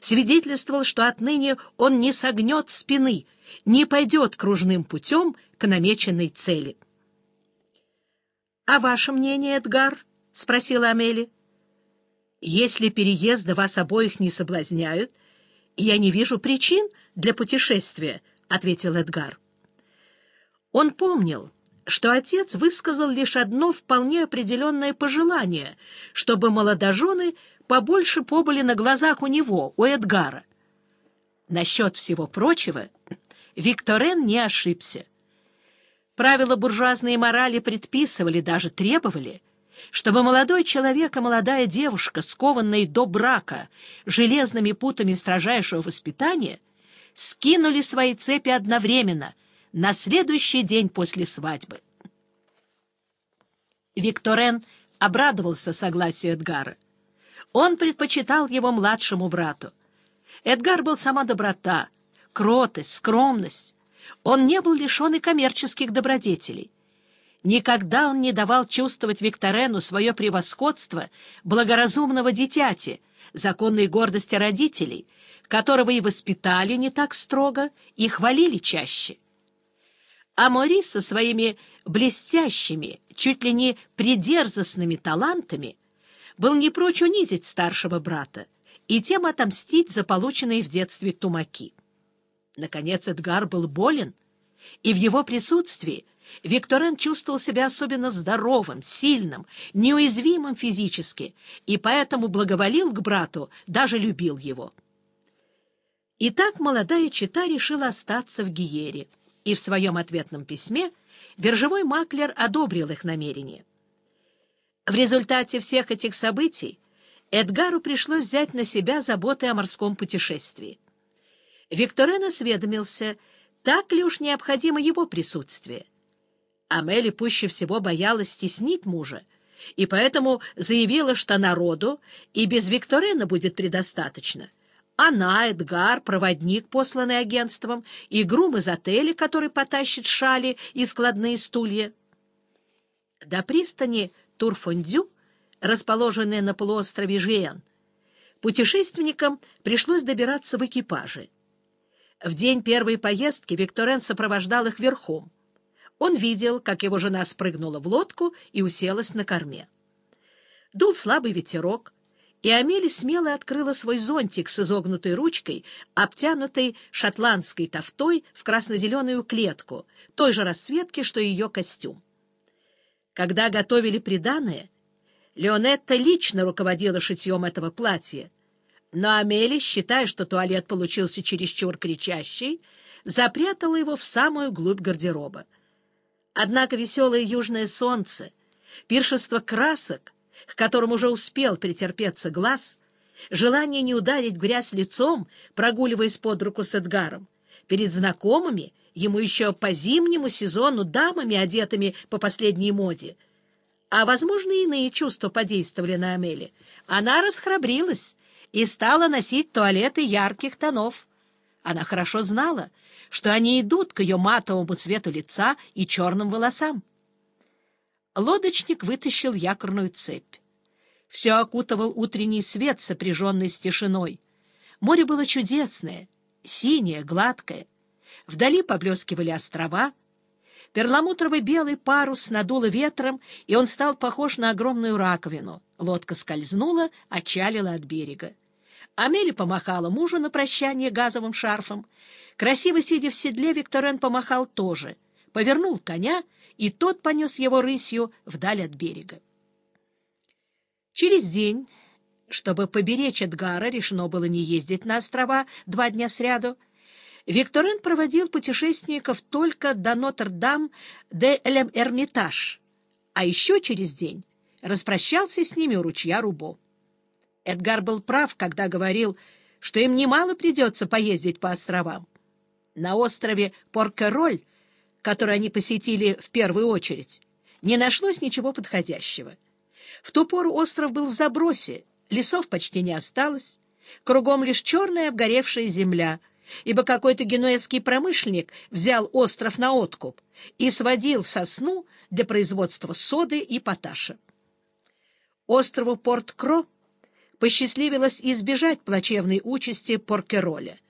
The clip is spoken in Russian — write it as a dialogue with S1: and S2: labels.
S1: свидетельствовал, что отныне он не согнет спины, не пойдет кружным путем к намеченной цели. — А ваше мнение, Эдгар? — спросила Амели. — Если переезды вас обоих не соблазняют, я не вижу причин для путешествия, — ответил Эдгар. Он помнил, что отец высказал лишь одно вполне определенное пожелание, чтобы молодожены побольше побыли на глазах у него, у Эдгара. Насчет всего прочего Викторен не ошибся. Правила буржуазной морали предписывали, даже требовали, чтобы молодой человек и молодая девушка, скованные до брака железными путами строжайшего воспитания, скинули свои цепи одновременно — на следующий день после свадьбы. Викторен обрадовался согласию Эдгара. Он предпочитал его младшему брату. Эдгар был сама доброта, кротость, скромность. Он не был лишен и коммерческих добродетелей. Никогда он не давал чувствовать Викторену свое превосходство благоразумного дитяти, законной гордости родителей, которого и воспитали не так строго, и хвалили чаще а Морис со своими блестящими, чуть ли не придерзостными талантами был не прочь унизить старшего брата и тем отомстить за полученные в детстве тумаки. Наконец Эдгар был болен, и в его присутствии Викторен чувствовал себя особенно здоровым, сильным, неуязвимым физически, и поэтому благоволил к брату, даже любил его. Итак, молодая чита решила остаться в Гиере — и в своем ответном письме биржевой маклер одобрил их намерение. В результате всех этих событий Эдгару пришлось взять на себя заботы о морском путешествии. Викторен осведомился, так ли уж необходимо его присутствие. Амели пуще всего боялась стеснить мужа, и поэтому заявила, что народу и без Викторена будет предостаточно — она, Эдгар, проводник, посланный агентством, и грум из отеля, который потащит шали и складные стулья. До пристани Турфондю, расположенной на полуострове Жиен, путешественникам пришлось добираться в экипаже. В день первой поездки Викторен сопровождал их верхом. Он видел, как его жена спрыгнула в лодку и уселась на корме. Дул слабый ветерок, и Амели смело открыла свой зонтик с изогнутой ручкой, обтянутой шотландской тофтой в красно-зеленую клетку, той же расцветки, что и ее костюм. Когда готовили приданое, Леонетта лично руководила шитьем этого платья, но Амели, считая, что туалет получился чересчур кричащий, запрятала его в самую глубь гардероба. Однако веселое южное солнце, пиршество красок — к которому уже успел претерпеться глаз, желание не ударить грязь лицом, прогуливаясь под руку с Эдгаром, перед знакомыми, ему еще по зимнему сезону, дамами, одетыми по последней моде. А, возможно, иные чувства подействовали на Амели. Она расхрабрилась и стала носить туалеты ярких тонов. Она хорошо знала, что они идут к ее матовому цвету лица и черным волосам. Лодочник вытащил якорную цепь. Все окутывал утренний свет, сопряженный с тишиной. Море было чудесное, синее, гладкое. Вдали поблескивали острова. Перламутровый белый парус надуло ветром, и он стал похож на огромную раковину. Лодка скользнула, отчалила от берега. Амели помахала мужу на прощание газовым шарфом. Красиво сидя в седле, Викторен помахал тоже. Повернул коня — и тот понес его рысью вдаль от берега. Через день, чтобы поберечь Эдгара, решено было не ездить на острова два дня сряду, Викторин проводил путешественников только до Нотр-Дам де Элем-Эрмитаж, а еще через день распрощался с ними у ручья Рубо. Эдгар был прав, когда говорил, что им немало придется поездить по островам. На острове Поркероль который они посетили в первую очередь, не нашлось ничего подходящего. В ту пору остров был в забросе, лесов почти не осталось, кругом лишь черная обгоревшая земля, ибо какой-то генуэзский промышленник взял остров на откуп и сводил сосну для производства соды и поташа. Острову Порт-Кро посчастливилось избежать плачевной участи Поркероля —